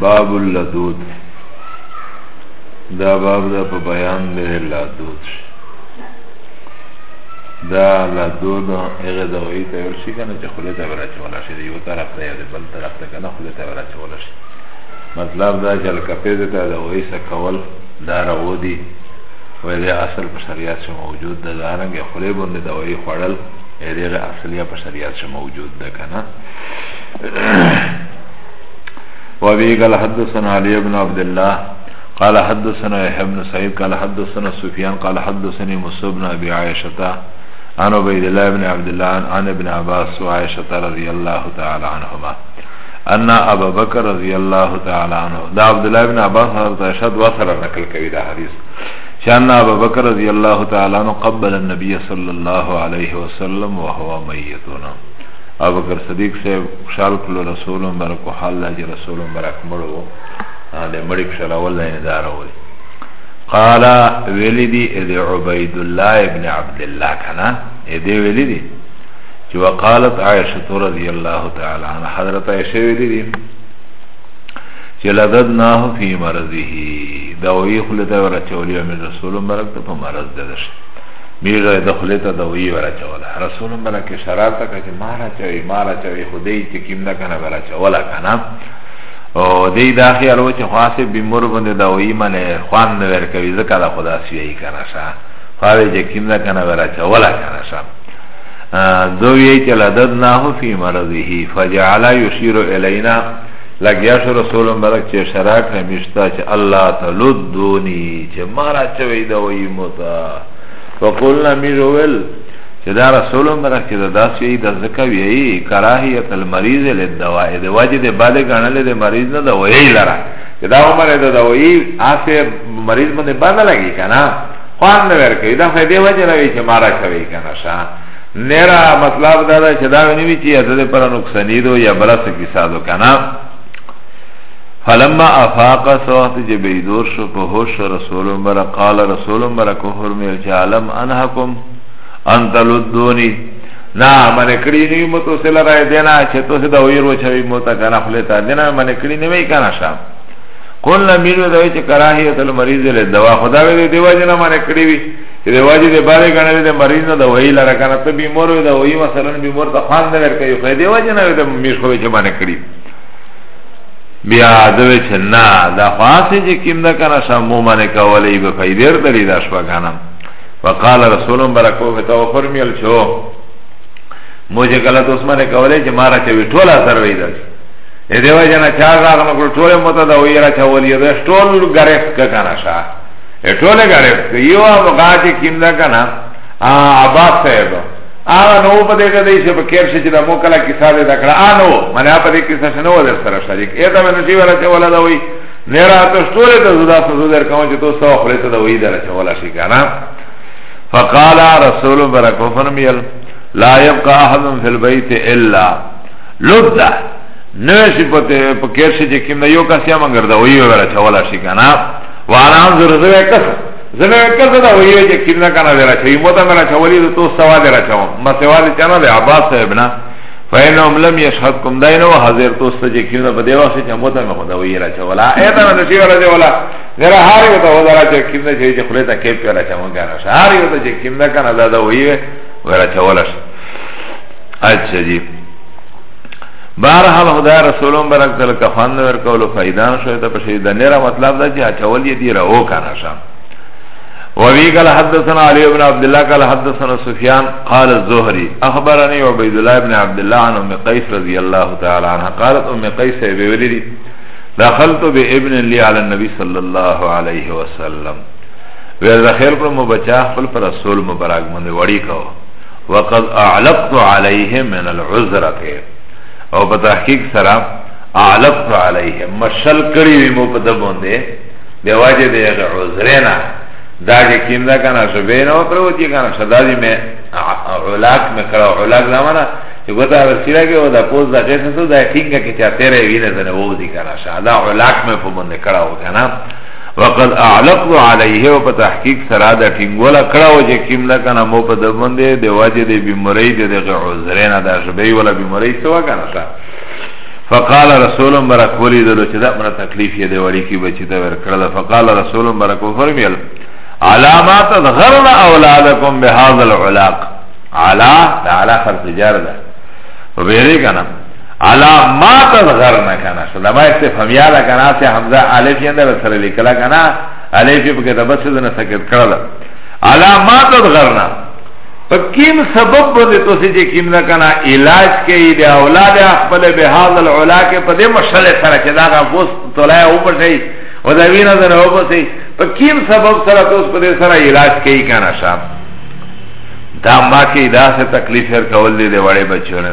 باب اللدود دا باب دا په بیان دی لدود دا لدود هغه د وی ته ورشي کنه چې خله ته ورچول شي دی یو طرف ته یا بل طرف ته کنه خله ته ورچول شي مطلب دا چې الکفیز ته د وی څخه کول دا راو دی وې اصل په شریعت موجود ده دا رنګ خله باندې د وی خړل دیر اصلیه په شریعت شه موجود ده کنه وابي قال حدثنا علي بن عبد الله قال حدثنا يحيى بن سعيد قال حدثنا سفيان قال حدثني موسى بن ابي عائشه عن عبيد الله بن عبد الله عن ابن عباس وعائشه رضي الله تعالى عنهما ان ابا بکر رضی الله تعالی عنہ دا عبد الله بن عباس حضرت عائشہ دوا سره نقل کوي دا حدیث چې ان ابو بکر رضی الله تعالی عنہ قبل النبي صلی الله علیه وسلم وهو میتون ابو بکر صدیق صاحب شال کلو رسول مبارک حال لا جی رسول مبارک مړو له مړی په شلا ولله نه دارول قال ولدی اد عبید الله ابن عبد الله کنا اد ولدی چې وقالت عائشه رضی الله تعالی عنها حضرت عائشه ولدی چې لددناه فی مرضه دوایی خلی تا ورا چولی و میز رسول مبرک تا پا مرز دادش میز رای دخلی تا دوایی ورا چولا رسول مبرک شرار تا کچه مارا چوی مارا چوی خودی چه کم نکنه ورا چولا کنه او دی دا خیال و چه خواسه بیمور بنده دوایی من خوان نور کوی زکا دا خدا سویی کنه شا خواهی چه کم نکنه ورا چولا کنه شا دوی چه لددناه فی مرضیه فجعلا یشیر الینا لګیا شو رسول مبارک چې اشاره کړه مشتا چې الله تلدونی چې مارا چوي دا وایي موتا فقلنا میرویل چې دا رسول مبارک چې دا داس وی د زکه وی کراهیت المریض للدواء د واجب د باندې غنل د مریض نه دا وایي لره چې دا عمر دا دا وایي آسه مریض باندې باندې لګی کنه خوان نه ورکې دا فائدې وجه نه وی چې مارا چوي کنه شاه نیرا مطلب دا دا چه داوی نوی چه یزد پر نقصانی دو یا برس کسا دو کنا فلما افاق سوات جه بیدور شو په هوش رسول مبر قال رسول مبر کو حرمیل چه علم انحکم انت لدونی نا من کړی نی مو تو سره راي دینا چې تو سره ویر و چوي مو تا کنه خپل تا دینا من کړی نی وای کنه شا قلنا میرو دوی چې کراهیت المریض له دوا خدا وی دیوا جنا من کړی وی چې د واجب د باره ګڼلې د مریض نه د وحی لره کنه ته بیمور وي د وحی مثلا بیمور ته خوان نه ورکوي خو دې وجه نه د میش خو چې باندې کړی بیا دوی چې نه دا خاصه چې کیم ده کنه شمو باندې کولې به فائدې درې دا شپه کنه وقال رسول برکو به تو فرمیل شو موجه کله تو اسمه کولې چې مارا چې ټوله سره وې ده دې دیو جنا چا راغله ټوله مت دا ویرا چا ولې ده ټول غریب کنه شاه ټوله گرفت که یو افغا چه کم ده کنه عباس صاحب آغا نو پا دیگه دیشه پا کیر شه چه ده مو کلا کسا ده دکڑا آنو من اپا دیگه کسا شنو در سر شریک ایتا منو چی ولا چه ولا ده وی نیرا تشتوله ده زدا سزو در کمو چه تو سو خلیتا ده وی در چه ولا شی کانا فقال رسول برکو فرمیل لا يبقى احد في البيت الا لده نوشی پا کیر شه چه کم ده یو کسی هم انگر ده وی ورا چه ولا شی کانا وانا انظر زوی کس زنه کس دا ویوی چه کیرنا کانا دیرا چه ایموتا میرا چه ولی دو تو سوا دیرا چه ما سوا دی چانا دی عباس صاحب نا فینهم لم یشهد کم دینو حاضر تو ستا چه کیرنا پا دیوا خشه چه موتا می خدا ویی را چه ولا ایتا نا نشی ولا دی ولا دیرا هاری وطا ودا را چه کیرنا چه چه خلیتا کیپ پیرا چه من کانا شا هاری وطا چه کیرنا کانا دا دا ویوی ویرا چه ولا شا اچھا جی بارحال خدا رسولم برک تل کفان نور کولو فیدان شوی تا پشی دنیره مطلب دا چه اچول یه دی رو کانا شا وفي قال حدثنا علي بن عبد الله قال حدثنا سفيان قال الزهري أخبرني عبيد الله بن عبد الله عن أم قيس رضي الله تعالى عنها قالت أم قيس بولدي دخلت بابن لي على النبي صلى الله عليه وسلم وذخير پر مبچا خپل پر رسول مبارک من وړي کو وقد اعلقت علیه من العذرت او په تحقیق سره اعلقت علیه مشل کړی وی مو په دبونده به واجه دی عذرنا دا چې کیم دا کنه شبه نه پروتی کنه صدا دی مې علاق مې کړو علاق زمانہ چې ګوتا ورسیره کې او دا پوز دا کیسه دا ټینګه کې چا تیرې وینې نه وو دي کنه شاده علاق مې په باندې کړو کنه وقد اعلقت عليه او په تحقیق سره دا ټینګولا کړه او چې کیم نه کنه مو په دبن دی د واجه دی بیماری دی د عذرنا دا شبی ولا بیماری سوا کنه شا فقال رسول برک ولی دلو چې دا مر تکلیف یې دی وړي کی بچی ته ور کړل فقال رسول برک فرمیل علامات غرن اولادکم بهذا العلاق علا تعالی خرج جار ده وبېری کنه علا ما تذغرنا کنا شو لما استفهمیا دا کنا سی حمزه الف یند سر لیکلا کنا الف په کده بس نه سکت کړل علا ما تذغرنا په کیم سبب باندې تو سې چې کیم نه کنا علاج کوي د اولاد خپل به هاذ العلا کې په دې مشله سره چې دا غوس تولای او پر شي او دا وینا ده نو په سي په کیم سبب سره تو په دې سره علاج کوي کنا شاب دا ما کې دا څه تکلیف هر کول دي وړې بچو نه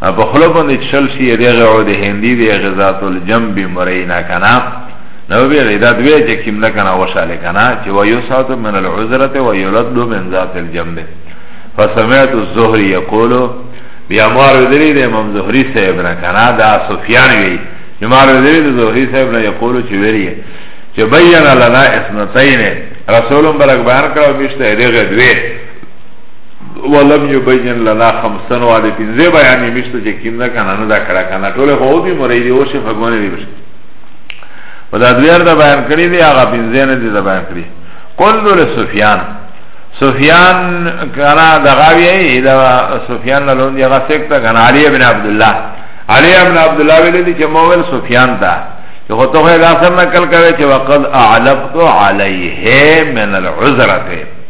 په خلو باندې چل شي دغه او د هندي د غزات الجنب مرینا کنا نو به غیدا دوی چې کیم نه کنا وشاله کنا چې و یو ساعت من العذرته و یولد من ذات الجنب فسمعت الزهري يقول بیا مار ودری د امام زهري صاحب نه کنا دا سفیان وی مار ودری د زهري صاحب نه یقول چې ویری چې بیان لنا اسنتین رسول برک بیان کړو مشته دغه دوی ولم یبین لنا خمسن والی پینزه بیانی مشتو چه کم ده کنه نو ده کرا کنه طول خو بی مره دی اوشه فگونه دی بشت و ده دویر ده بیان کری دی آغا پینزه نه دی ده بیان کری قل دو لسفیان سفیان کنا ده غاوی ای ده سفیان لون دی آغا سکتا کنا علی ابن عبدالله علی ابن عبدالله ویلی دی چه مویل سفیان تا چه خود تو خیل آسر نکل کوئی چه وقد اعلبتو علیه من العذرته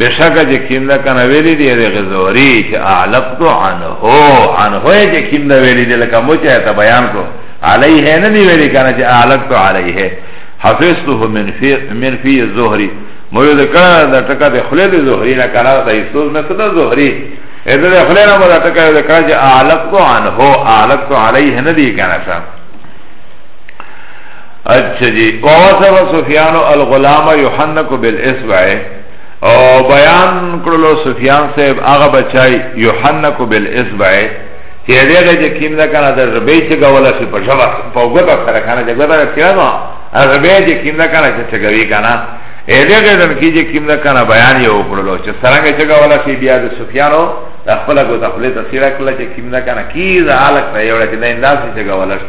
بشکه چه کم ده کنه ویلی دی ده غزوری چه اعلقتو عنهو عنهو چه کم ده ویلی دی لکه مو چه تا بیان کرو علیه ندی ویلی کنه چه اعلقتو علیه حفظتو من فی, من فی زهری مویو ده کنه ده تکا ده خلی ده زهری نکنه ده ایستوز مثل ده زهری ایده ده خلی نمو ده تکا ده کنه چه اعلقتو عنهو اعلقتو علیه ندی کنه شا اچھا جی ووصف سفیان الغلام یحنک بالاسبع او بیان کړلو سفیان صاحب هغه بچای یحنک بالاسبع چې دغه چې کیم دا کنه د ربی چې غولا شي په ژبه په وګړه سره کنه چې غوړه کړنو ربی چې کیم دا کنه چې څه کوي کنه دغه دن کې چې کیم دا کنه بیان یې وکړلو چې څنګه چې غولا شي بیا د سفیانو د خپل غو د خپل تفسیر کړل چې کیم دا کنه کی زالک ته یو چې د انداز چې غولا شي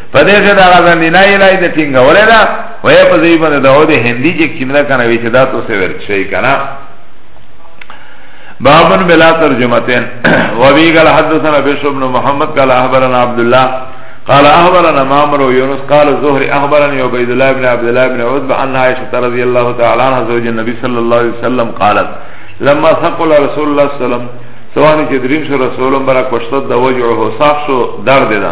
په دې کې دا غزن دی نه الای د ټینګ ولا دا وې په دې باندې دا و دې هندي چې کیمرا کنه وی چې دا تو سه ورچ شي کنه بابن بلا ترجمتين وابي قال حدثنا بشر بن محمد قال اخبرنا عبد الله قال اخبرنا مامر ويونس قال الزهري اخبرني عبيد الله بن عبد الله بن عتبة عن عائشة رضي الله تعالى عنها زوج النبي صلى الله عليه وسلم قالت لما ثقل رسول الله صلى الله عليه وسلم سواني چې دریم شو رسول برک وشتد د وجعه صاف شو درد ده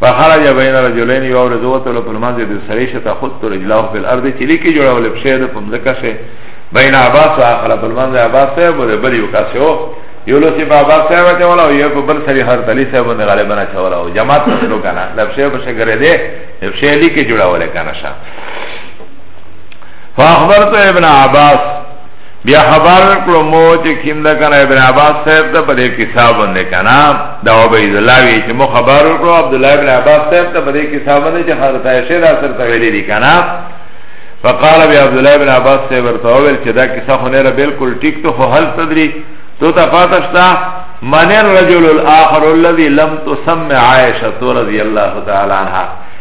فخرج بین رجلین یو ورځ وته له پلمانځ د سړی شته خود تر اجلاه په الارض چې لیکي جوړول په شه د پمزکه شه بین عباس او اخر پلمانځ عباس ته بده بل یو کاسه و یو لسی په عباس ته وته ولا یو په بل سړی هر تلی ته باندې غالبا نه چولا او جماعت ته لو کنه د شه په شه ګره دې په شه لیکي جوړول کنه شه فاخبرت ابن عباس بیا خبر کړو مو چې کیم ده کنه ابن عباس صاحب ته په دې کتاب باندې کنه دا عبید الله وی چې مو خبر کړو عبد الله ابن عباس صاحب ته په دې کتاب باندې چې حضرت عائشہ را سره ویلي دي کنه فقال بیا عبد الله ابن عباس صاحب ورته ویل چې دا کیسه خو نه بالکل ټیک ته خو هل تدری تو ته فاتشتا من الرجل الاخر الذي لم تسمع عائشه رضی الله تعالی عنها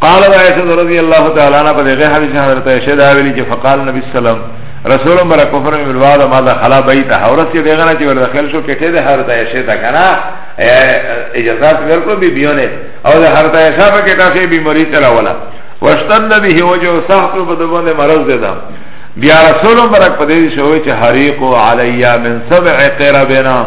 قال عائشة رضي الله تعالى عنها قد غير حديث حضرت عائشة داولی چه فقال النبي صلى الله عليه وسلم رسول برا کفر من بالوعد ما دخلا بیتا حورس که دیغنا چه وردخل شو کٹه ده حضرت عائشة تا کنا اجازات ورکو بی بیونه او ده حضرت عائشة پا کتا شی بیماری چلا ولا وشتد به وجه سخت و بدبان ده مرض ده ده بیا رسول برک پدیدی شوی چه حریقو علی من سبع قربنا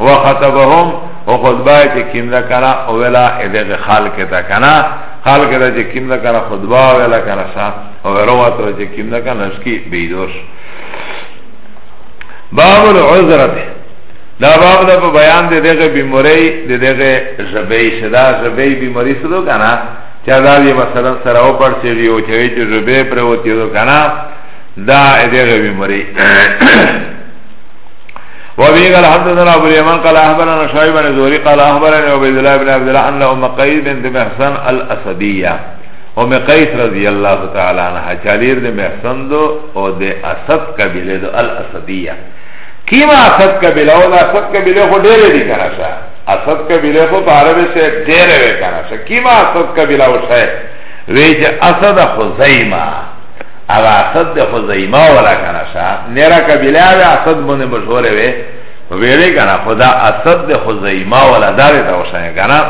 وخطبهم او خطبه چې کیم دا کرا او ویلا دغه خلق ته کنا خلق ته چې کیم دا کرا خطبه ویلا کرا سا او وروات چې کیم دا کنا نسکی بیدوش باب العذرت دا باب دا په بیان دې دغه بیماری دې دغه زبې صدا زبې بیماری سره کنا چا دا یې مثلا سره او پر چې یو چې چې زبې پر وتی دو کنا دا دغه بیماری وابي قال حدثنا ابو اليمن قال اخبرنا شعيب بن زهري قال اخبرني عبيد الله بن عبد الله ان ام قيس بنت محسن الاسديه ام قيس رضي الله تعالى عنها چالير دي محسن دو او دي اسد قبيله دو الاسديه كيما اسد قبيله او اسد قبيله خو ډېر دي کنه شا اسد قبيله خو په عربي سره ډېر وي کنه شا كيما اسد قبيله او شای وی چې اسد خزیمه او اسد ده خزیمه ولا کنه شا نیرا قبیله او اسد بنده مشهوره وی ویلی کنه خدا اسد ده خزیمه ولا داره تا وشنه کنه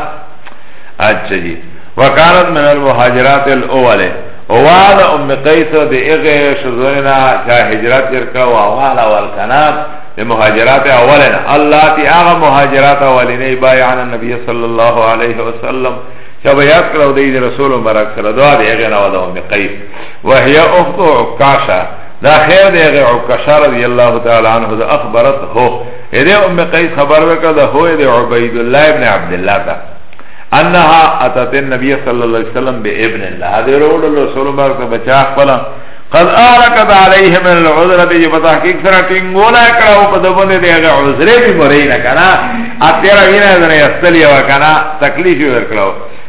اچھا جی وکانت من المهاجرات الاوله وانا ام قیس ده اغه شزوینا چا هجرت کرکا و اوالا والکنا ده مهاجرات اولنا اللہ تی آغا مهاجرات اولنی بایعن النبی صلی اللہ علیہ وسلم چا بیعت کرو ده رسول مبرک صلی اللہ علیہ وسلم دعا ده اغه نوالا ام قیس وهي اخت عکاشا دا خیر دی غی عکاشا رضی اللہ تعالی عنہ دا اخبرت ہو ایده ام قیس خبر وکر دا ہو ایده عبیداللہ ابن عبداللہ تا انها اتت النبی صلی اللہ علیہ وسلم بی ابن اللہ دی رول اللہ صلی اللہ علیہ وسلم بچا اخبرا قد آرکت علیه من العذر دی په تحقیق سره ټینګولا کړو په دبنه دی هغه عذر به مری نه کنه اتیرا وینه نه استلی وکنه تکلیف ورکړو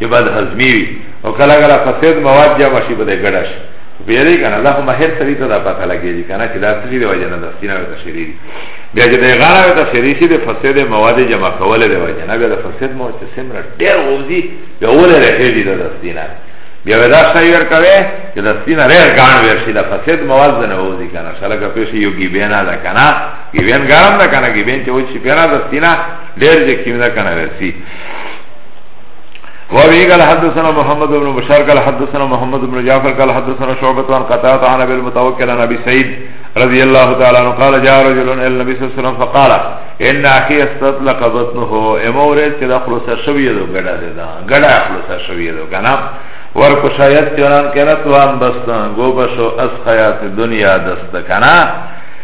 چې بد هضمي وي او کله کله فساد مواد جمع شي په دې ګډه شي بیری کنه الله هم هر سری ته دا پته لګیږي کنه چې دا سری دی وجه نه دا سینه ته شری دی بیا چې دا غاړه ته شری شي د فساد مواد جمع کول دی وجه نه بیا د فساد مواد چې سمره ډیر وځي بیا ولې راځي دا سینه بیا دا شای ور کوي چې دا سینه ډیر غاڼ ور شي دا فساد مواد نه وځي کنه شلګه پېښې یو کی بینا دا کنه کی بین ګرم دا کنه کی بین چې وځي پیرا دا سینه ډیر چې کیمدا کنه ورسي وابي قال حدثنا محمد بن بشار قال حدثنا محمد بن جعفر قال حدثنا شعبة عن قتادة عن ابي المتوكل عن ابي سعيد رضي الله تعالى عنه قال جاء رجل الى النبي صلى الله عليه وسلم فقال ان اخي استطلق بطنه امورت چې د خلاصه شوی دی ګډه ده ګډه خلاصه شوی دی کنه ورکو شاید چنان کنت وان بستان گو بشو از خیات دنیا دست کنا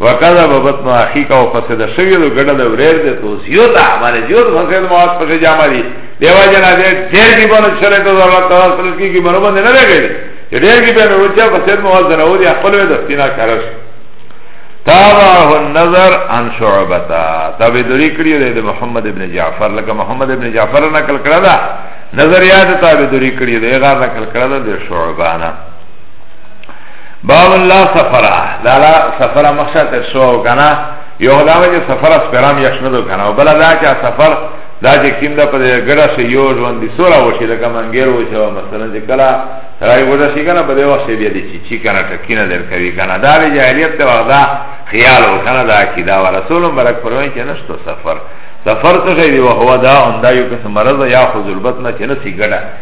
وکذا ببت نو اخی کا فسد شوی دو گڑا دو ریر دے تو زیوت معنی زیوت فسد مواد پس جامع دی دیوا جنا دے دیر کی بانو شرک دو اللہ تعالی صلی اللہ کی بانو بندے نرے گئی دی دیر کی بانو روچا فسد مواد دنو دی اقل وی دستینا کرش تابعه النظر عن شعبتا تابع دوری کری دے دے محمد ابن جعفر لکا محمد ابن جعفر نکل کرده نظر یاد تابع دوری کری دے غار نکل کرده دے شعبانا باب لا سفرا دا لا سفرا مخشا تر شو کنا یو دا وجه سفر اس پیرام یش ندو کنا و بلا دا چا سفر دا چې کیم دا په ګډه شی یو ژوند دی سورا وشي لکه منګیر وشي مثلا چې کلا راي ودا شي کنه په دې وخت دی دی چې چی کنه ټکینه در کوي کنه دا وی جاهلیت ته وغدا خیال وکنه دا کی دا رسول مبارک پروي چې نشته سفر سفر ته دی وهو دا اوندا یو قسم مرض یا خذ البطن چې نسی ګډه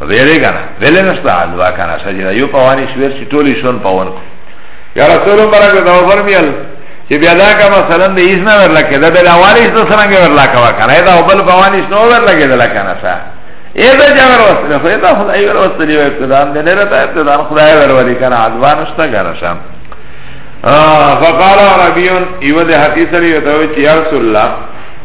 ویلی کنا ویلی نشتا دوا کنا سجده یو پوانی شویر چی طولی شون پوان کو یا رسول برک دو فرمیل چی بیادا کا مثلا دی ایز نا ورلا که دا بیلا والی ایز نسرنگ ورلا کوا کنا ایدا او بل پوانی ایز نو ورلا که دلا کنا سا ایدا جا ور وصلی خو ایدا خدای ور وصلی و ابتدان دی نیرتا ابتدان خدای ور ولی کنا عدوا نشتا کنا شام فقال ربیون ایو دی حدیث لی وتوی چی یا رسول اللہ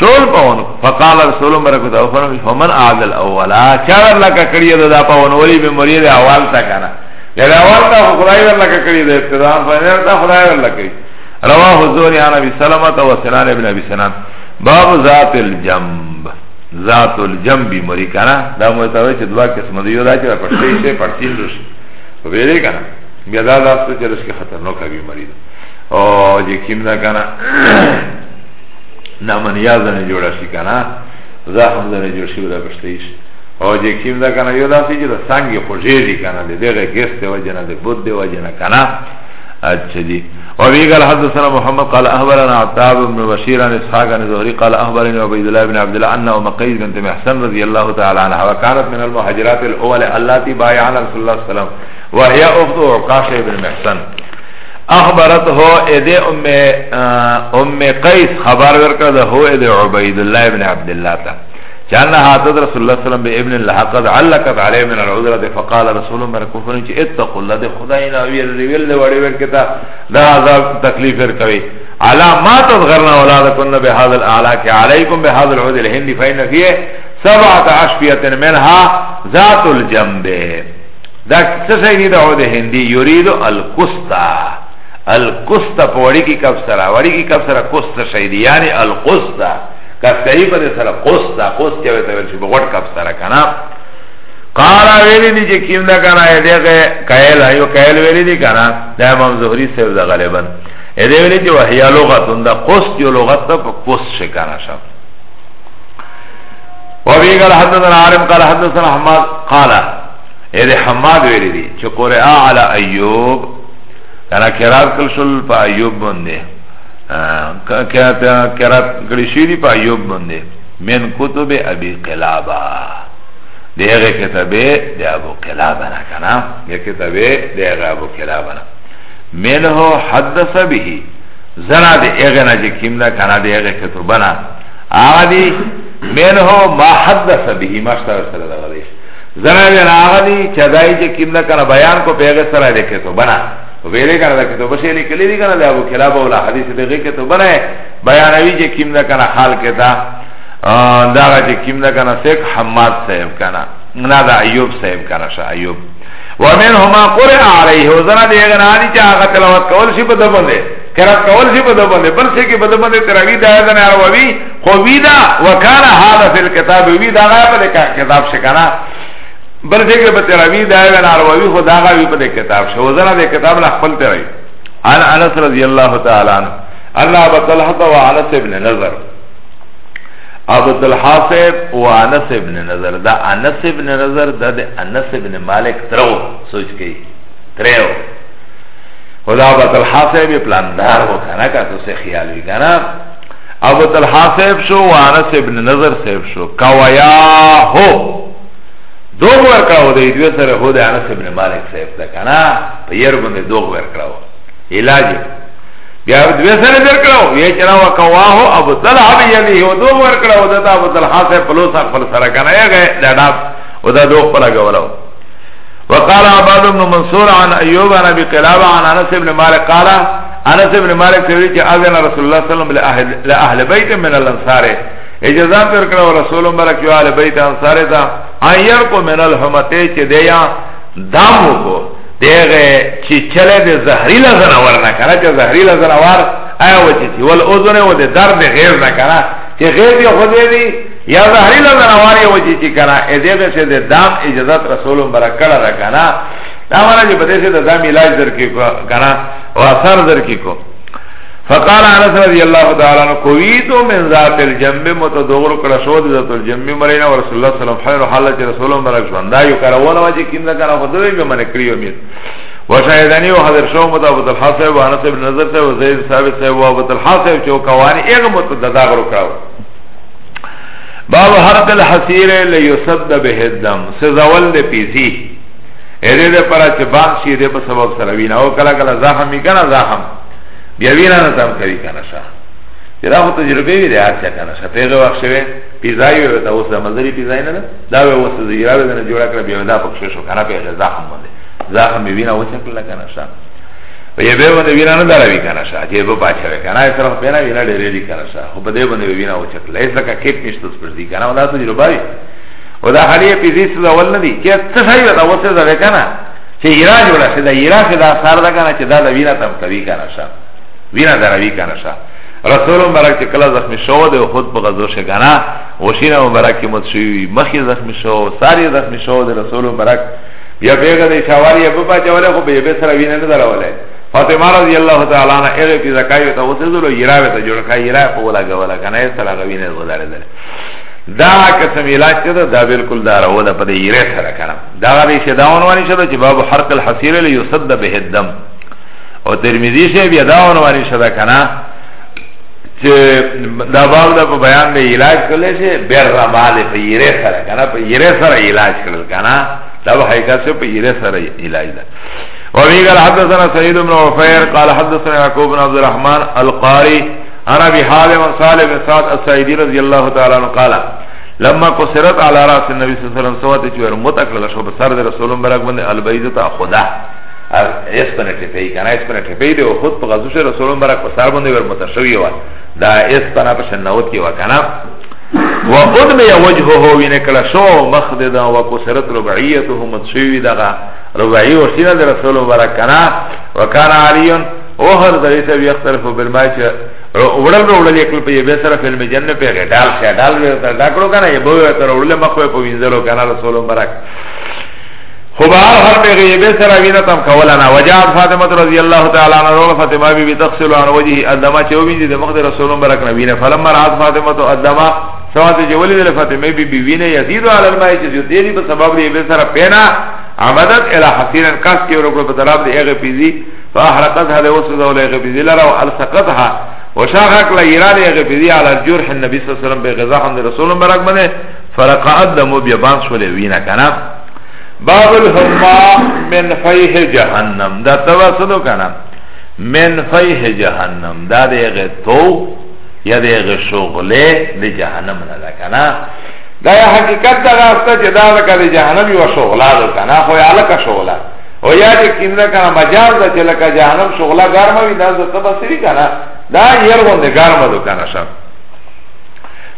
ټول پاونو فقال رسول برکو دا فرمایي فمن اعد الاولا چار لك کړی دا دا پاونو ولی به مرید اول تا کنه دا اول تا خدای ور لك کړی دا ابتدا فنر تا خدای ور لك رواه الزهري عن ابي سلمة وسنان ابن ابي سنان باب ذات الجنب ذات الجنب مری کنه دا مو ته وای چې دوا قسم دی یو دا چې پټی شه پټی لوش ویری کنه بیا دا لاس ته چې رسک خطرناک بیماری ده او یقین نه کنه نامن یاد نه جوړ شي کنه زخم نه جوړ شي ولا بشتیش او جه کیم دا کنه یو داسې چې دا څنګه خوږیږي کنه دې دغه ګس دی وجه نه دې بود دی وجه نه کنه اچھا جی وابي قال حدثنا محمد قال اخبرنا عتاب بن بشير عن اسحاق عن زهري قال اخبرني عبيد الله بن عبد الله ان ام قيس بنت محسن رضي الله تعالى عنها وكانت من المهاجرات الاولى التي بايعنا رسول الله صلى الله عليه وسلم وهي اخت عكاشه بن محسن اخبرته اذ ام ام قیس خبر ورکړه ده هو اذ عبید الله ابن عبد الله تا چانه حضرت رسول الله صلی الله علیه وسلم به ابن الله قد علقت علی من العذره فقال رسول الله مرکوفن چې اتقوا الله ده خدای نه ویل ویل وړي ور کتا دا عذاب تکلیف ور کوي علا ما تذغرنا اولادکن بهذا الاعلاق علیکم بهذا العود الهندی فإن فیه سبعت عشبیت منها ذات الجنب دا څه شي نه دا د هندي یرید القستا القستا په وړي کې کف سره وړي کې کف سره قستا شي دی یعنی القستا کف کوي په سره قستا قس کې وته ورشي په وړ کف سره کنه قال ویلی دی چې کیم دا کنه دغه کایل ایو کایل ویلی دی کنه دا امام زهری سیو دا غالبا اې دی ویلی چې وهیا لغت دا قس یو لغت ته په قس شي کنه شپ وابي قال حدثنا عارم قال حدثنا حماد قال اید حماد ویلی دی چه قرآ علی ایوب کنا کرات کل شل پا ایوب بنده کرات کل شیری پا ایوب بنده من کتب ابی قلابا دیغه کتابه دی ابو قلابا نا کنا دی کتابه دیغه ابو قلابا نا منه حدث به زنا دی اغه نا جه کم نا کنا دی اغه کتابه نا آغا دی منه ما حدث به ما شتر سر دغه زنا وی راغلی چه دای چه کم ده کنه بیان کو پیغه سره ده کتو بنا ویلی کنه ده کتو بشه لکلی دی کنه ده ابو کلاب اولا حدیث ده غی کتو بنا بیانوی چه کم ده کنه حال کتا داغه چه کم ده کنه سیک حماد صاحب کنه نا ده ایوب صاحب کنه شا ایوب ومنهما قرئ علیه وزنا ده اغن آدی چه آغا تلاوت کول شی پا دبنده کرات کول شی پا دبنده بل شی که پا دبنده تراوی ده ده نارواوی خو ویدا وکانا هذا فی الكتاب ویدا غایب د کتاب شکنا بل ذکر به تراوی دا وینا روی خو دا غایب په کتاب شو زنه د کتاب لا خپل تراوی عن انس رضی الله تعالی عنہ ان ابو طلحه و انس ابن نظر ابو طلحه صاحب و انس ابن نظر دا انس ابن نظر دا د انس ابن مالک ترو سوچ کی ترو خدا ابو طلحه صاحب پلاندار و کنه کا تو سے خیال وی کنه ابو طلحا صاحب شو و انس ابن نظر صاحب شو کوایا هو دوغ ورکاو دی دوی سره هو دی انس ابن مالک صاحب ده کنا په ير باندې دوغ ورکاو علاج بیا دوی سره ورکاو وی چې راو کواه ابو طلحا بی یلی هو دوغ ورکاو ده ابو طلحا صاحب په لوسه خپل سره کنا یې دا ډاب او دا دوغ پر غوړاو وقال عباد بن منصور عن ايوب عن ابي قلابه عن انس بن مالك قال انس ابن مالک سوی چې اذن رسول الله صلی الله علیه وسلم له اهل بیت من الانصار اجازه پر کړو رسول مبارک یو اهل بیت انصار ته ایر کو من الحمته چې دیا دام کو دیغه چې چله د زهری لزن اور نه کنه چې زهری لزن اور آیا و چې ول اذن و د درد غیر نه کنه چې غیر یې خو دی یا زهری لزن اور یې و چې کنه دغه څه د دام اجازه رسول مبارک کړه کنه دا مانا جی بدیسه دا دام علاج در کی کو کنا و اثار در کی کو فقال انس رضی اللہ تعالی عنہ کویتو من ذات الجنب متدغر کړه شو د ذات الجنب مرینا رسول الله صلی الله علیه وسلم حالت رسول الله مرک ژوند یو کړه ولا وجه کیندا کړه خو دوی به منه کړیو می وشاهدانی و حضر شو مت ابو طلحه صاحب انس ابن نظر صاحب و زید ثابت صاحب و ابو طلحه صاحب چې کوانی ایغه متدغر کړه باب حرق الحسیر لیسد به الدم سزول د پیسی ایده ده پرا چه بان شی ده پا سبب سر وینا او کلا کلا زخم می کنا زخم بیا وینا نتام کری کنا شا چه دا خود تجربه وی ده هر چه کنا شا پیغه وقت شوه پیزایی وی تا اوس ده مزری پیزایی نده دا وی اوس ده یراوی ده نجوڑا کرا بیا دا پکشه شو کنا پیغه زخم بنده زخم می وینا اوچه کلا کنا شا و یه بیو ده وینا نده روی کنا شا چه بو پاچه وی کنا ایس رخ پینا وینا ده ریلی کنا شا خو بده بنده وینا اوچه کلا ایس لکا کیپ نشتس پرزی کنا و دا تجربه وی و دا خلیه پیزی سو دا ول ندی چه تشایی و دا وسه دا وکانا چه ایرا جوڑا شده ایرا شده دا سار دا کانا چه دا دا وینا تم تبی کانا شا وینا دا روی کانا شا رسول مبارک چه کلا زخمی شو ده خود پا غزو شگانا وشینا مبارک که مد شوی مخی زخمی شو ساری زخمی شو ده رسول مبارک بیا پیغه ده شواری ابو پا چوله خو بیبه سر وینا نداره وله فاطمه رضی الله تعالی عنها اغه کی زکای ته وسه زلو یراوه ته جوړ کای یراوه په ولا غولا کنه سره غوینه ولاره دا قسم علاج چه دا دا بلکل دا رو دا پده ایره سره کنم دا غده چه دا عنوانی شده چه باب حرق الحصیر لیصد به الدم او ترمیزی شه بیا دا عنوانی شده کنه چه دا باب دا پا بیان ده علاج کرده شه بر رمال پا ایره سره کنه پا ایره سره علاج کرده کنه دا با حقیقت شه پا ایره سره علاج ده وفي قال حدثنا سعيد بن عفير قال حدثنا يعقوب بن عبد الرحمن القاري عن ابي حازم عن سالم بن سعد السعيدي رضي الله تعالى عنه قال لما قصرت على راس النبي صلى الله عليه وسلم سوات چور متکل شو بسر در رسول برک بند البيضه تا خدا اس پر ټپي کنه اس پر ټپي دی خود په غزوش رسول برک په سر باندې ور متشوي و دا اس پر په شنوت کې وکنه و ادمي وجهه وینه کلا شو مخددا و قصرت ربعيته متشوي دغه ربعي وسيله رسول برک کنه وکانه علي وهر دلی سب یختلف بالماء چه وړل به وړل یکل په یبه سره فلم جننه په غډال شه ډال وی تر ډاکړو کنه یبه وی تر وړل مخه په وینځلو کنه رسول مبارک خو بهر هر په غیبه سره وینه تم کولا نه وجات فاطمه رضی الله تعالی عنها رول فاطمه بی بی تغسل عن وجهه ادما چې ویني د مخ د رسول مبارک نه وینه فلما رات فاطمه تو ادما سوات چې ولې د فاطمه بی بی وینه یزيد علی الماء چې جو دیری په سبب غیبه سره پینا عمدت الى حسین کاس کې ورکو په طرف دی هغه پیزي فاحرقتها ده وسوزول هغه بيزي لره او السقطها وشاخك لا ايران هغه بيزي على جرح النبي صلى الله عليه وسلم بغزا خند رسول مبارک باندې فرقعت دم بيبان شولې وینا کنه باب الحما من فيه جهنم دا توسلو کنه من فيه جهنم دا دغه تو یا دغه شغله د جهنم نه ده کنه دا حقیقت دا راځه چې دا د جهنم یو شغله ده کنه خو یاله کا شغله او یا چې کینه کنه مجاز ده چې لکه جهنم شغله ګرمه وي دا زه تبه سری کنه دا یې غونډه ګرمه ده کنه شم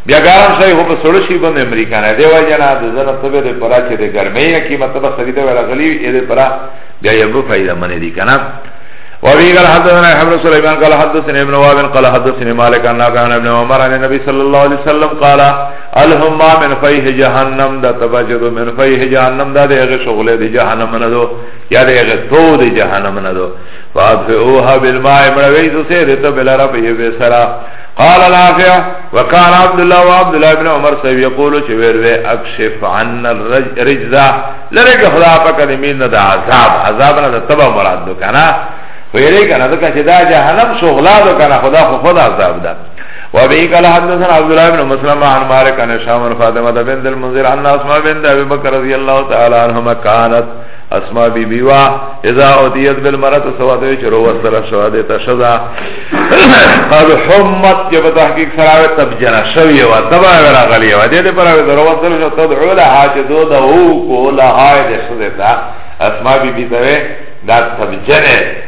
بیا ګرم شي هو په سړو شي باندې امریکا نه دی وایي نه د زنه تبه د پرا چې د ګرمه یا کی مطلب سری ده ولا غلی یې د پرا بیا یې بو فائدہ منې دي کنه وابي قال حدثنا ابن سليمان قال حدثنا ابن وهب قال حدثنا مالك عن نافع عن ابن عمر عن النبي صلى الله عليه وسلم قال الهما من فیه جهنم دا تبجدو من فیه جهنم دا ده اغی شغله ده جهنم ندو یا ده اغی تو ده جهنم ندو فادفعوها بالماء مرویزو سیرتو بلرب یوی سرا قال نافع وكان عبد الله وعبد الله بن عمر صاحب يقول چې ویروي اكشف عن الرجزه لره خدا په کلمین د عذاب عذاب نه تبع مراد دو کنه ویری کنه دکا چه دا جهنم شغلا دو کنه خدا خو خدا عذاب دا وابي قال حدثنا عبد الله بن مسلم عن مالك عن هشام بن فاطمه بنت المنذر عن اسماء بنت ابي بكر رضي الله تعالى عنهما كانت اسماء بي بيوا اذا اتيت بالمرات سواد چرو وسر شواد تشذا قال حمت جب تحقيق سراوه تب جنا شوي و تبع ورا غلي و دې پر درو وسر شو تدعو لها چې دو د هو کو لها دې سده اسماء بي بي ته دا تب جنه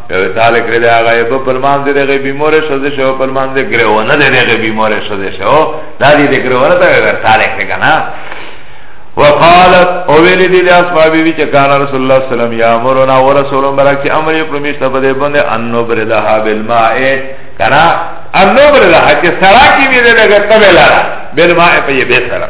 وصال کړی دی هغه یې په لمانځه د غیبي مورې ښځې شو په لمانځه ګرېونه دی د غیبي مورې ښځې شو دا دې د ګرېونه ته وصال کړی که نه وقالت او ویلی دی لی اصحابی بی چه کان رسول اللہ سلام یا امرونا و رسول مبرک چه امر یو پرمیشتا پده بنده انو بردها بالماء کنا انو بردها چه سراکی بیده لگه تبه لارا بالماء پی بی سرم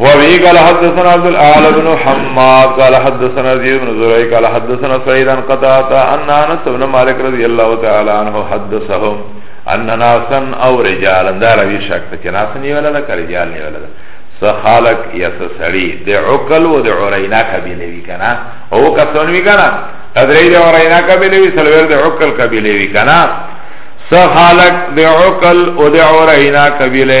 وابي قال حدثنا عبد الاعلى بن حماد قال حدثنا زيد بن زرعي قال حدثنا سعيد عن قتادة ان انس بن مالك رضي الله تعالى عنه حدثهم ان ناسا او رجالا دا روی شک ته چې ناسا نیولا ده که رجال نیولا ده سه خالق یا سه سړی د عقل و د عرینا قبیله وی کنه او کسون وی کنه ادری د عرینا قبیله وی سلویر د عقل قبیله وی کنه سه خالق د عقل و د عرینا قبیله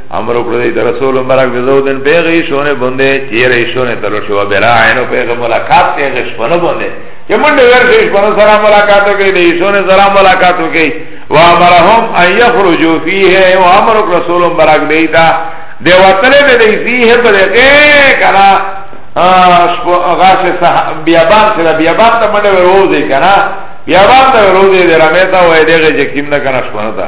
امر وکړو دی در رسول مبارک بزودن پیغ ایشونه بنده چیر ایشونه تلو شو براعینو پیغ ملاقات پیغ اشپنو بنده چه منده ورش اشپنو سرا ملاقاتو که دی ایشونه سرا ملاقاتو که و امرهم ان یخرجو فیه و امر وکړو رسول مبارک دیتا دی وطنه دی دی فیه بده که کنا غاش بیابان سره بیابان تا منده وروزی کنا بیابان تا وروزی دی رمیتا و ایدیغی چه کم نکنه شپنو تا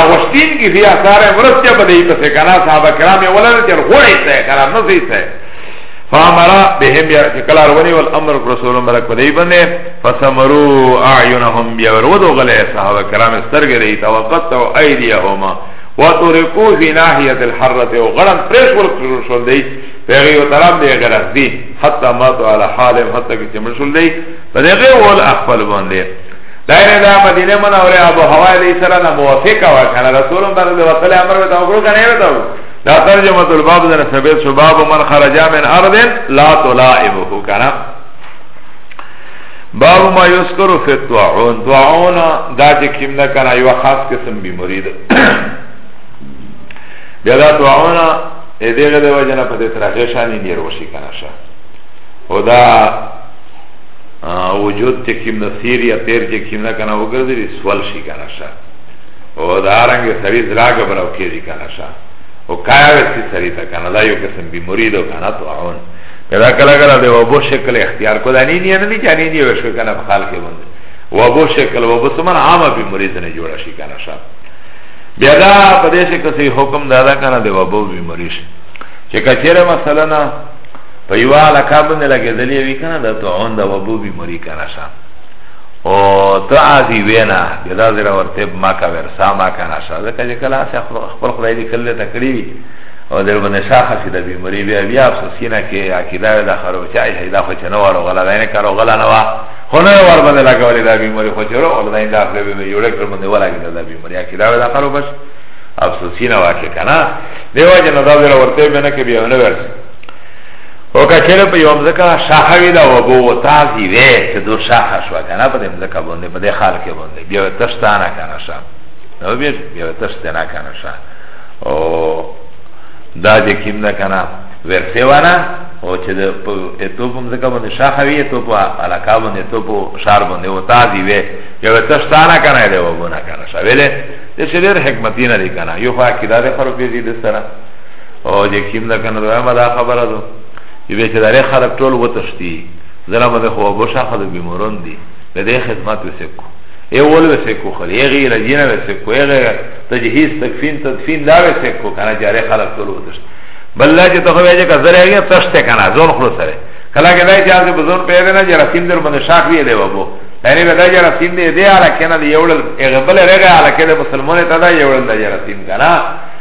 اغوشتین کی فی اثار مرسته په دې پسې کنا صحابه کرام ولر چې غوړې ته کرام نه سي ته فامرا بهم یا چې کلار ونی ول امر رسول مبارک په دې باندې فسمرو اعینهم بیا ورودو غلې صحابه کرام سترګې دې تا وقت او ایدیهما وترکو فی ناحیه الحره او غړم پرش ور شول دی پیغی و طرف دی غرض دی حتی ماتو علی حالم حتی که چمشل دی پدیغی وول اخفل بانده دائره دا مدینه منوره ابو هوا علیہ السلام نه موافق وا کنه رسول الله برد وصل امر به تاغرو کنه یو تاغرو دا ترجمه الباب دنه سبب شباب من خرج من ارض لا تلائبه کنه باب ما یذکر فی الطاعون طاعون دا چې کیم نه کنه یو خاص قسم بیماری ده بیا دا طاعون اې دغه د وجنه په دې ترخه شانی نیر وشي کنه شه او دا وجود چه کم ده سیر یا تیر چه کم ده کنه وگرده دی سول شی کنه شا و ده آرنگ سری زلا گبراو کیجی کنه شا و کایا ویسی سری تا کنه ده یو قسم بیموری دو کنه تو آون پیدا کلا کلا ده وبو شکل اختیار کو ده نینی یا نمی که نینی وشو کنه بخال که بنده وبو شکل وبو سمن عامه بیموری زنه جوڑا شی کنه شا بیا دا په دې شي کسي حکم دادا کنه دی وبو بیماری شي چې کچره مثلا په یو علاقه باندې لګېدلې وي کنه د طاعون د وبو بیماری کنه شا او ته عادي وینا بلا زر ورته ما کا ورسا ما کنه شا ځکه چې کله چې خپل خدای دې کله تکړی وي او در باندې شاخه چې د بیماری بیا بیا افسوسینه کې عقیده د خروچا یې دا خو چې نو ورو غلا نه کارو غلا نه وا خو نه ور باندې لګولې دا بیماری خو چې ورو غلا نه دا خپل به یو ډېر باندې ولا کې دا بیماری عقیده د خروچا افسوسینه واکه کنه دیو جن دا ور ورته بنه کې بیا نه ورسه او کچره په یو مزکا شاخه وی دا و بو تازی وی چه دو شاخه شو کنه په دې مزکا باندې په دې خال کې باندې بیا تشتانه کنه شا نو بیا بیا تشتانه کنه شا او دا دې کیم نه کنه ورسه ونه او چه دو اتو په مزکا باندې شاخه وی اتو په علاقه باندې اتو په شار باندې و تازی وی بیا تشتانه کنه دې و بو نه کنه شا ویله دې څه ډېر حکمتینه دی کنه یو فاکیدا دې خرو پیږي د سره او جه کیم دا کنه دویم دا خبر دو یو بیچه داره خلق طول و تشتی زرا مده خواه بوشا خدو بیمورون دی لده خدمت و سکو ای اول و سکو خلی ای غیر جینا و سکو ای غیر تجهیز تکفین تدفین دا و سکو کنه جاره خلق طول و تشتی بلا چه تخو بیچه که زره اگه تشتی کنه زون خلو سره کلا که دای چه بزرگ پیده نا جه رسیم در بنده شاک بیده و بو یعنی به دا جرسیم دی دی علاقه نه دی یوړل اغبل رګه علاقه د مسلمانې ته دا یوړل دا جرسیم کنه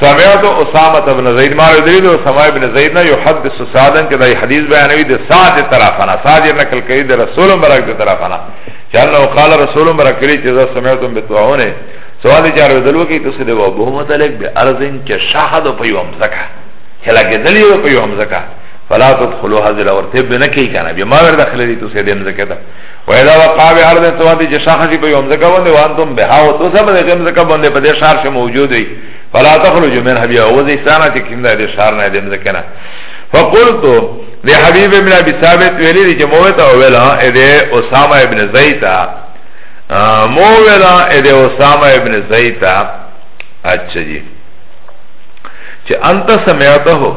سمعت اسامه ابن زید ما ردید اسامه ابن زید نه یحدث سعدا چې دای حدیث بیانوي د سعد طرفنا سعد نقل کوي د رسول مبارک د طرفنا چې انه قال رسول مبارک کړي چې زه سمعتم بتوهونه سوال چې اړو دلو کې تاسو د وبو متعلق به ارزن چې شاهد په یوم زکه هلا کې دلیو په یوم زکه فلا تدخلوا هذه الاورتب نه کوي کنه به ما ور داخله دي تاسو دې مزکه وإذا وقع بأرض توادي جه شاخن شي په يوم زکه باندې وانتم بها او تو سم د کوم زکه باندې په دې شهر شي موجود وي فلا تخرجوا منها بیا او دې سانه چې کوم د شهر نه دې زکه نه فقلت دی حبیب ابن ابي ثابت ویلی دی چې موت او ویلا اې دې اسامه ابن زید مو ویلا اې دې اسامه ابن زید اچھا جی چې انت سمعته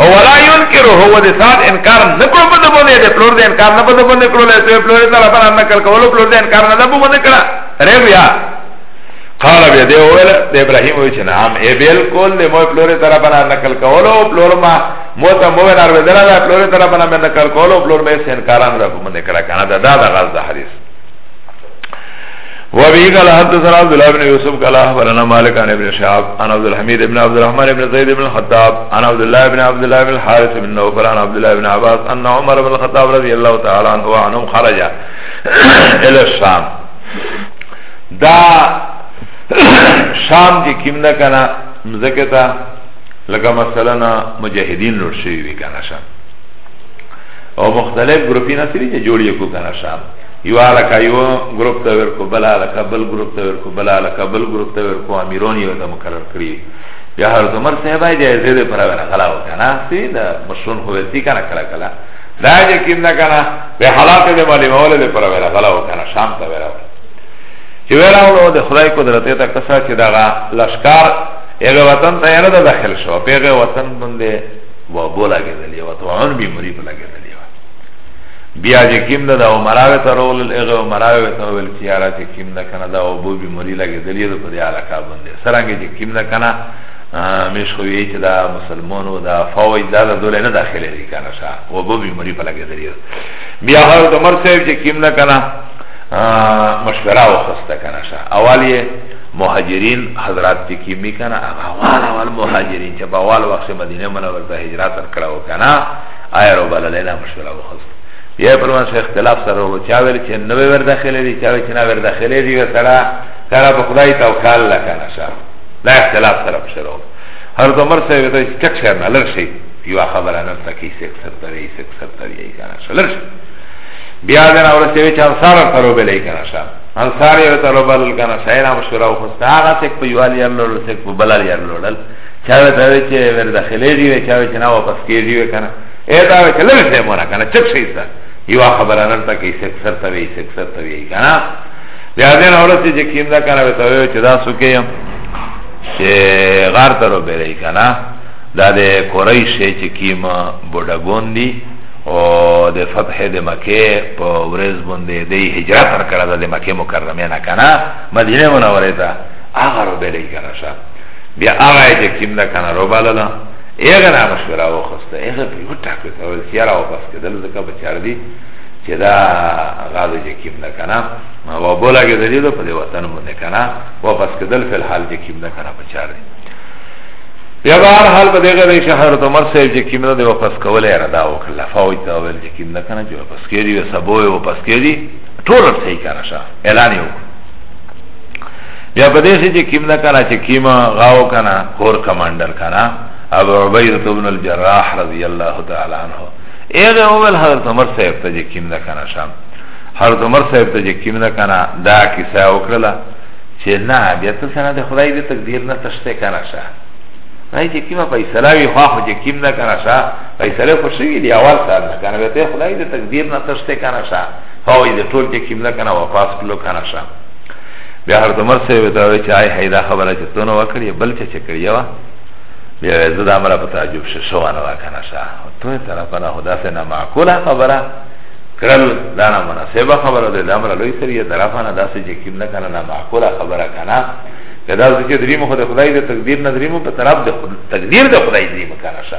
او ولا ينکره هو د سات انکار نکړو په دبو نه د پلور د انکار نه په دبو نه کړو له ته پلور ته لپاره نه کړ کولو پلور د انکار نه دبو نه کړه ری بیا قال بیا دی اول د ابراهيم وچ نه هم ای بالکل له مو پلور ته لپاره نه کړ کولو پلور ما مو ته مو نه ور دلا له پلور ته لپاره نه کړ کولو پلور به انکار نه دبو نه کړه کنه دا دا غلط حدیث وابي قال حدثنا عبد الله بن يوسف قال اخبرنا مالك عن ابن شهاب عن عبد الحميد بن عبد الرحمن بن زيد بن الخطاب عن عبد الله بن عبد الله بن الحارث بن نوفل عن عبد الله بن عباس ان عمر بن الخطاب رضي الله تعالى عنه وعنهم خرج الى الشام دا شام کی کیم نه کنا مزکه تا لکه مثلا مجاهدین لور شوی وی کنا شام او مختلف ګروپی نسری چې جوړی کو کنا شام یو علاقه یو گروپ ته ورکو بل علاقه بل گروپ ته ورکو بل علاقه بل گروپ ته ورکو امیرون یو ته مقرر کړی بیا هر عمر صاحب یې جایزه دې پر ونه غلا وکنه سی دا مشون هو سی کنه کلا کلا دا چې کیم نه کنه به حالات دې مالی مول دې پر ونه غلا وکنه شام ته ورا چې ورا ولو د خدای قدرت ته کسا چې دا لشکار یو وطن ته نه داخل شو پیغه وطن باندې و بولا کې دلی و تو ان به مری بولا کې بیا چې کیم ده دا عمراوی ته رولل هغه عمراوی ته ویل چې یاره چې کیم ده کنه دا اوبو بیماري لګېدلې ده په دې علاقه باندې څرنګه چې کیم ده کنه مش خو یې چې دا مسلمانو دا فوج دا د دوله نه داخله دي کنه شا اوبو بیماري په لګېدلې ده بیا هغه د مر صاحب چې کیم ده کنه مشوره وخسته کنه شا اول یې مهاجرین حضرات چې کیمی کنه هغه اول اول مهاجرین چې په اول وخت مدینه منوره ته هجرت کړو کنه آیا رو بالا لینا مشوره وخست بیا پرمان سو اختلاف سره رو چا ویل چې نو ور داخله دي چا ویل چې نه ور داخله دي سره سره په خدای توکل لکنه سره دا اختلاف سره مشوره هر دمر سره ویل چې چک شر نه لر شي یو خبره نه تکي سک سر ترې سک سر ترې کنه سره لر شي بیا دا اور سره چې انصار سره ویل کنه سره انصار یو تر بل کنه سره مشوره وخست هغه تک په یوال یار لور تک په بلال یار لور چاوی تاوی چه ور داخلی جیوی چاوی چه نا واپس کی جیوی کنا ای تاوی چه لگی سی مونا کنا چک شیسا یوا خبرانر تا که ایسک سر تاوی ایسک سر تاوی ای کنا بیا دین عورتی چه کیم دا کنا بی تاوی چه دا سو کیم چه غار ترو بیره کنا دا ده قریش چه کیم بودگون دی او د فتح د مکه په ورځ باندې د هجرت تر کړه د مکه مکرمه نه کنه مدینه منوره ته هغه رو بلې کنه بیا هغه چې کیم دا کنه رو بالاله هغه نه مشوره وخسته هغه په یو ټاکو ته ول سیاره او پس کېدل ځکه په چار دی چې دا غاده چې کیم دا کنه او بولا کې د دې په دې وطن باندې کنه واپس کېدل په حال چې کیم دا کنه په چار دی بیا به هر حال په دغه دی چې حضرت عمر صاحب چې کیم نه دی واپس کولای اراده وکړه فوج ته ول چې کیم نه کنه چې واپس کېږي وسبوي واپس کېږي ټول څه یې کارا شه اعلان یې وکړ بیا په دې چې کیم نه کنه چې کیم غاو کنه کور کمانډر کنه ابو عبیده ابن الجراح رضی الله تعالی عنہ اغه اول حضرت عمر صاحب ته چې کیم نه کنه شام حضرت عمر صاحب ته چې کیم نه کنه دا کیسه وکړه چې نه بیا ته سره د خدای دې تقدیر نه تشته کنه شه نه چې کیمه فیصله وی خو خو چې کیم نه کنه شه فیصله خو شوی دی اول سره کنه به ته خدای دې تقدیر نه تشته کنه شه او دې ټول چې کیمله کنه واپس کلو کنه شه بیا هر دمر سه وی ته چې آی هیدا خبره چې تونه وکړي بل چې کړی و بیا زه د امر په تعجب شه شو نه وکنه شه تو طرف نه خدا سه نه معقوله خبره کړل دا نه مناسبه خبره ده د امر لوی سری طرف نه داسې چې کیمله کنه نه معقوله خبره کنه کدا چې دریم خدای خدای د تقدیر نظریم په طرف د تقدیر د خدای دریم کنه شه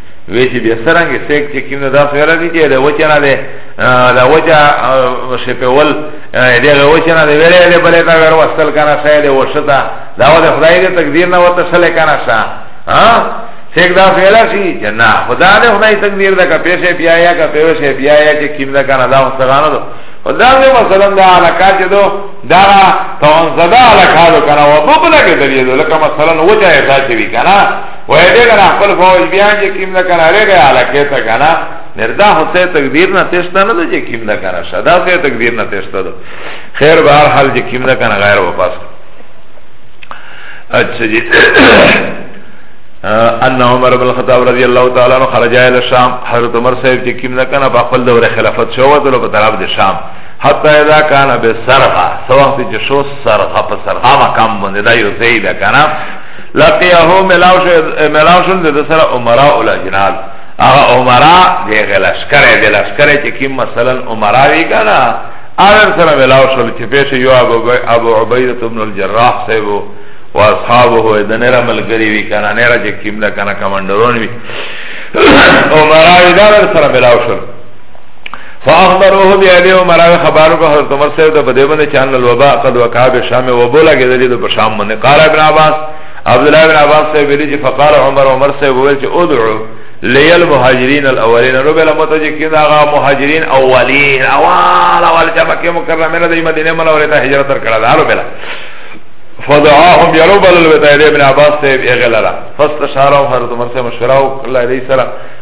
وی چې بیا سرنګ سیک چې کینو دا سره دي چې دا وچنه ده دا وچا شپول دغه وچنه ده ویلې دې بلې تا ور وصل کنه سید وشتا دا ول خدای دې تقدیر نه وته سره کنه سا ها سیک دا فعلا شي چې نه خدای دې خدای تقدیر دا کا پیسې پیایا کا پیسې پیایا چې کیم دا کنه دا وسغانه دو خدا دې مثلا دا علاقه چې دو دا تون زدا علاقه دو کنه و په بل کې دې لکه مثلا وچا یې ساتي کنه و ایده کنا خپل فوج بیان جه کم ده کنا ره گیا علاقه تا کنا نرده حسه تقدیر نا تشتا نده جه کم ده کنا شده حسه تقدیر نا تشتا ده خیر به هر حال جه کم ده کنا غیر وپاس اچھا جی ان عمر بن الخطاب رضی اللہ تعالی عنہ خرج الى شام حضرت عمر صاحب جه کم ده کنا په خپل دور خلافت شو ده په طرف ده شام حتی اذا کان به سرغه سوه چې شو سرغه په سرغه مقام باندې دا یو زیده کنا لقیه ملاو شو ملاو شو د سره عمراء الاجناد هغه عمراء د غلشکر د لشکر چې کی مثلا عمراء وی کنه هغه سره ملاو شو چې پیش یو ابو ابو عبیده ابن الجراح صاحب او اصحابه د نره ملګری وی کنه نره چې کیملا کنه کمانډرون وی عمراء د سره ملاو شو فاخبروه بیا دی عمر هغه خبرو کو حضرت عمر صاحب ته په دې باندې چې ان الوباء قد وقع به شام و بولا کې دلی په شام باندې قال ابن عباس عبد الله ابن عباس صاحب ویلی چې فقال عمر عمر صاحب ویل چې ادعو لیل مهاجرین الاولین رو بلا متجه کې دا غا مهاجرین اولین اول اول چې مکه مکرمه نه د مدینه منوره ته هجرت تر کړه دا رو بلا فدعاهم يربل الوتايد ابن عباس صاحب اغلرا فاستشارهم حضرت عمر سے مشورہ وکړه علی سره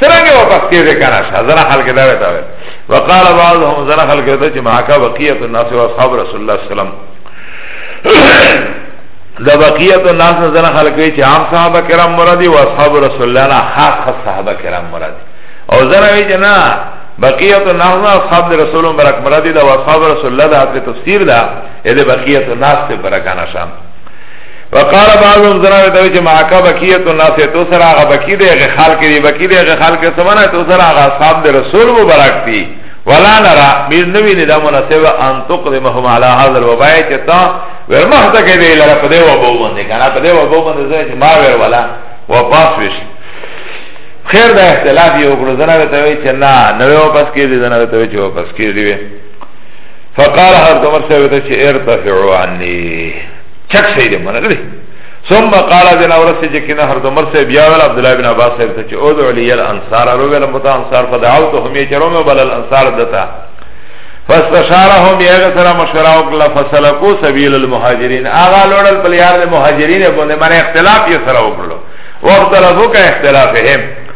سرنگه واپس کیده کنه شا زنا خلق داوی تاوی وقال بعضهم زنا خلق داوی چه محاکا بقیت الناس و اصحاب رسول اللہ صلی اللہ علیہ وسلم دا بقیت الناس نظر خلق وی چه عام صحابه کرام مرادی و اصحاب رسول الله نا خاص خاص صحابه کرام مرادی او زر وی چه نا بقیت الناس نا اصحاب رسول مبرک مرادی دا و اصحاب رسول الله دا حتی تفسیر دا ایده بقیت الناس تی برکانا شام وقال بعضهم زنا ته چې معاکه بقیه تو ناس تو سره هغه بقی دی هغه خال کې دی بقی دی هغه خال کې سمانه تو سره هغه اصحاب د رسول مبارک دی ولا نرى میر نوی نه دا مناسب ان تقدمهم على هذا الوباء چې تا ورمه ته کې دی لره په دی و بو باندې کنه په دی و بو باندې چې ما ور ولا واپس وش خیر دا اختلاف یو ګرځنه ته وی چې نه نو واپس کې دی نه ته وی چې واپس کې دی فقال حضرت عمر صاحب ته چې ارتفعوا عني چک شي دې منه کړی ثم قال بنا ورسه چې کنه حضرت عمر صاحب یا ول عبد الله بن عباس صاحب ته چې او د علی الانصار ورو ول متا انصار فدعوتهم یجرون بل الانصار دتا فاستشارهم یغه سره مشوره وکړه فسلكوا سبیل المهاجرین اغه لوړل په یار د مهاجرین باندې باندې اختلاف یې سره وکړو وقت لفو کا اختلافهم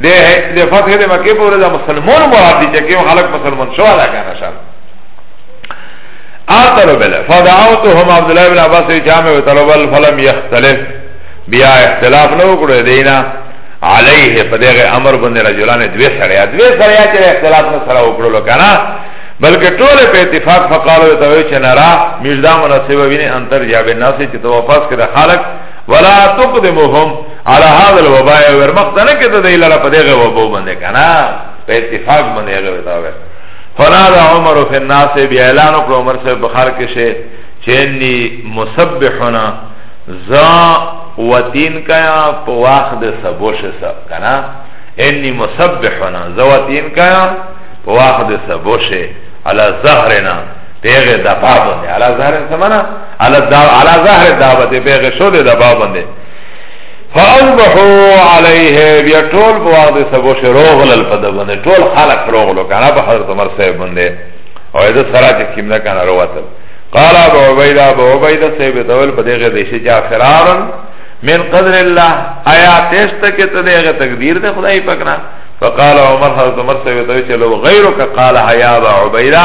ده ده فتح ده مکه پر ده مسلمان مراد دی چه که خلق مسلمان شو ده کنه شد آتلو بله فدعوتهم عبدالله بن عباس جامع و طلب الفلم یختلف بیا اختلاف نو کرو دینا علیه پا دیغه امر بنده رجلان دوی سریا دوی سریا چه اختلاف نو سرا اکرو لو کنه بلکه ټول په اتفاق فقالو ته وی چې نرا مجدا مناسبه ویني انتر جابه ناسي چې تو واپس کړه خلق ولا تقدمهم على هذا الوباء ور مقصد کې ته دی لره په دغه وبو باندې کنه په اتفاق باندې هغه وتا وې فنادى عمر في الناس باعلان وکړ عمر صاحب بخار کې شه چني مسبحنا ز وتين کیا په واخ د سبوش سب کنه اني مسبحنا ز وتين کیا په واخ د سبوش على ظهرنا تیغه دفاع بنده علا ظاهر سمنا علا ظهر دعوت بیغ شو ده دبا بنده فاصبحوا عليه بیا ټول په وخت سبو شروغل په دبنه ټول خلق روغلو کنه په حضرت عمر صاحب باندې او د سره چې کیمنه کنه رواتل قال ابو عبیده ابو عبیده صاحب تول په دغه دیشه چې فرارن من قدر الله آیا تشت کې ته دغه تقدیر ده خدای پاک نه فقال عمر حضرت عمر صاحب ته چې لو غیرک قال حیا ابو عبیده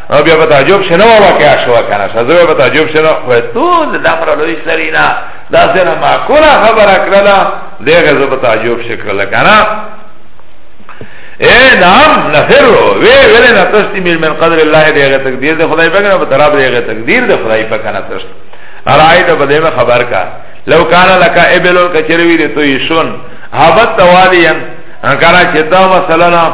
او بیا به تعجب شنو واقعا شو کنه سزا به تعجب شنو و ټول د امر لوی سرینا دا سره معقوله خبره کړل دغه زه به تعجب شکل کنه اے نام نفر وی ویل نه تشتی میر من قدر الله دغه تقدیر د خدای پاک نه په طرف دغه تقدیر د خدای پاک نه تشت ارایت په دې خبر کا لو کان لک ابل کچروی دې تو یشون حبت توالین کارا چتا مثلا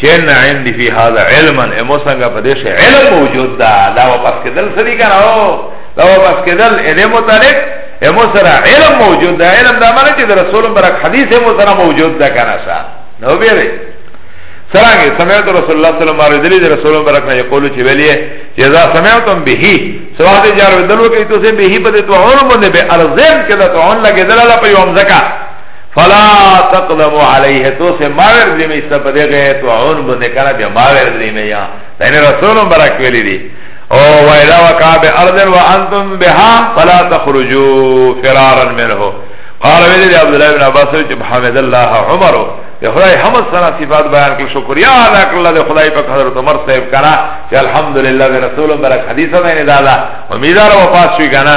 چین عندی فی هذا علما امو سنگا پدیش علم موجود دا دا واپس کدل سری کنا او دا واپس کدل اده متعلق امو سرا علم موجود دا علم دا مانا چی دا رسول برک حدیث امو سرا موجود دا کنا شا نو بیره سرانگی سمیت رسول اللہ صلی اللہ علیہ وسلم دلی دا رسول برک نا یقولو چی ویلیه چی ازا سمیتم بهی سواحد جارو دلو که تو سیم بهی پده تو عون بنده بی ارزیم که دا تو عون لگه دلالا پا یوم زکا فلا تقدم علیه تو سے ماور دریمی ستا پا دیگه تو عون بنده کنا بیا ماور دریمی یا یعنی رسول مبرک ویلی دی او ویلا وکا بی اردن و انتم بها فلا تخرجو فرارا منه قال ویلی دی عبدالله بن عباس ویچ بحمد اللہ عمرو ده خدای حمد سنا صفات بیان کل شکریا ادا کل ده خدای پاک حضرت عمر صاحب کنا چه الحمدللہ ده رسول برک حدیث میں نے دادا امیدار وفاس شوی کنا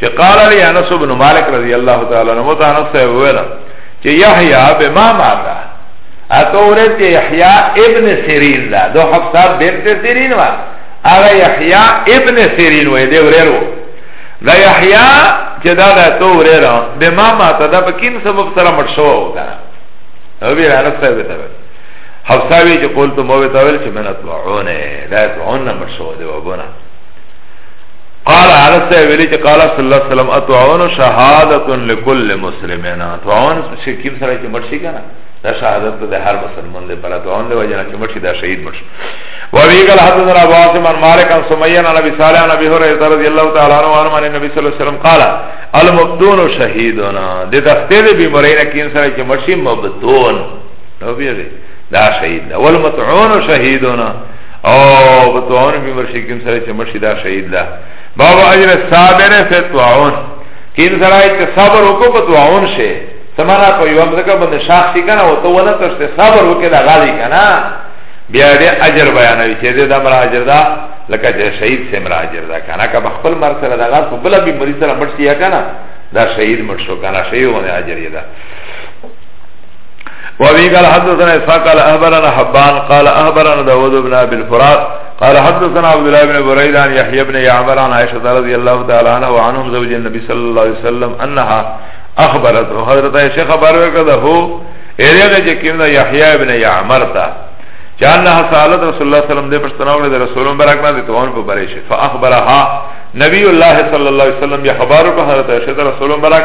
چه قال علی انس بن مالک رضی اللہ تعالی عنہ تا انس صاحب ویلا چه یحیٰ بما ماتا اتا ورد چه یحیٰ ابن سیرین دا دو حفظہ بنت سیرین وا اغا یحیٰ ابن سیرین وی دے ورد وو دا یحیٰ چه دا دا تو ورد بما ماتا دا بکیم سبب سر مرشو ہو دا او بیر انس صاحب تا ویلا حفظہ وی چه قول تو موی تا ویل چه من اتبعونه دا اتبعونه مرشو دے وابونا قال انس ته ویلی چې قال صلی الله علیه وسلم اتعون شهادت لكل مسلمنا اتعون چې کیم سره چې مرشي کنه دا شهادت ته هر مسلمان دی پر اتعون دی وجنه چې مرشي دا شهید مرشي وابي قال حدثنا ابو عاصم عن مالك عن سميه عن ابي صالح عن ابي هريره رضي الله تعالى عنه عن النبي صلى الله عليه وسلم قال المبدون شهيدنا د تخته دی بیماری نه کین سره چې مرشي مبدون نو بیا دی دا شهید دا والمتعون شهیدنا او په توان به مرشي کوم سره چې مرشي دا شهید ده باب اجر صابر فی الطاعون کین سره چې صبر وکړو په توان شي سمانا په یو امزکه باندې شاخ شي کنه او ته ونه ترسته صبر وکړه دا غالي کنه بیا دې اجر بیانوي چې دې د امر اجر دا لکه چې شهید سه امر اجر دا کنه که خپل مر سره دا غاص بل به مریض سره مرشي کنه دا شهید مرشو کنه شهید ونه اجر یې دا وابي قال حدثنا اسحاق قال اخبرنا حبان قال اخبرنا داود بن ابي الفرات قال حدثنا عبد الله بن بريد عن يحيى بن يعمر عن عائشه رضي الله تعالى عنها وعنهم زوج النبي صلى الله عليه وسلم انها اخبرته حضرت عائشه خبر ورکړه هو ایرغه چې کیندا یحیی ابن یعمر تا چانه سالت رسول الله صلی الله علیه وسلم دې پښتناوله د رسول مبارک نه دي توان په بریشه فاخبرها نبی الله صلی الله علیه وسلم یا خبرو په حضرت عائشه رسول مبارک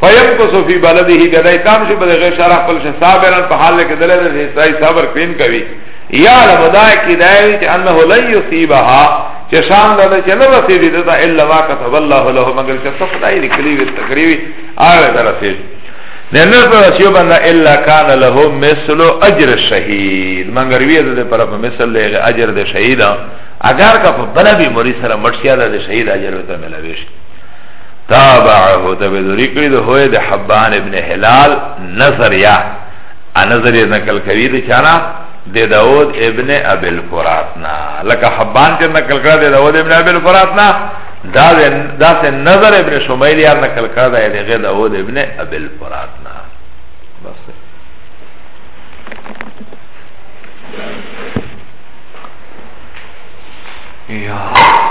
فیمکس فی بلده بیا دای تام شي په غیر شرح خپل شه صابرن په حال کې دلته دې دای صبر کین کوي یا لمدا کی دای چې انه لا یصيبها چې شان ده چې نه رسیدي دا الا ما كتب الله له مگر چې صفدای دې کلی وی تقریبا آوه درسید نه نه پر شی باندې الا کان له مثل اجر الشهید مگر وی دې پر په مثل له اجر دې شهیدا اگر کا په بلا بیماری سره مرشیا دې شهید اجر وته ملوي شي تابعه تبذری کړی ده هوی ده حبان ابن حلال نظریا نظری نقل کوي ده چانا ده داود ابن ابی الفرات نا لکه حبان چه نقل کرده ده داود ابن ابی الفرات نا دا سه نظر ابن شمیل یار نقل کرده ده غیر داود ابن ابی الفرات نا بس Yeah.